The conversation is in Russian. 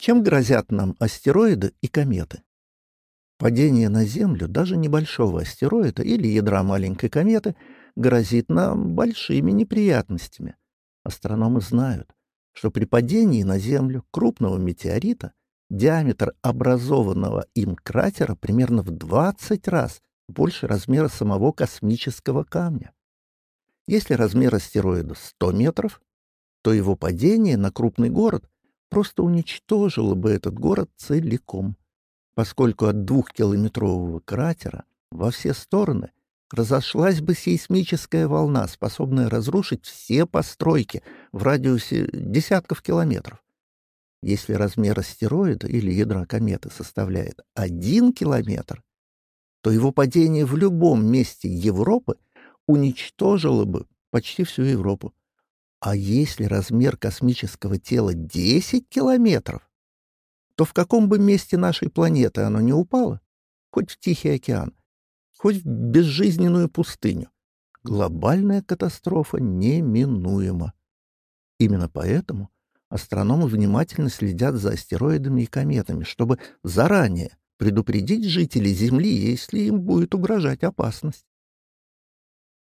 Чем грозят нам астероиды и кометы? Падение на Землю даже небольшого астероида или ядра маленькой кометы грозит нам большими неприятностями. Астрономы знают, что при падении на Землю крупного метеорита диаметр образованного им кратера примерно в 20 раз больше размера самого космического камня. Если размер астероида 100 метров, то его падение на крупный город просто уничтожило бы этот город целиком поскольку от двухкилометрового кратера во все стороны разошлась бы сейсмическая волна, способная разрушить все постройки в радиусе десятков километров. Если размер астероида или ядра кометы составляет один километр, то его падение в любом месте Европы уничтожило бы почти всю Европу. А если размер космического тела 10 километров, то в каком бы месте нашей планеты оно не упало, хоть в Тихий океан, хоть в безжизненную пустыню, глобальная катастрофа неминуема. Именно поэтому астрономы внимательно следят за астероидами и кометами, чтобы заранее предупредить жителей Земли, если им будет угрожать опасность.